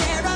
share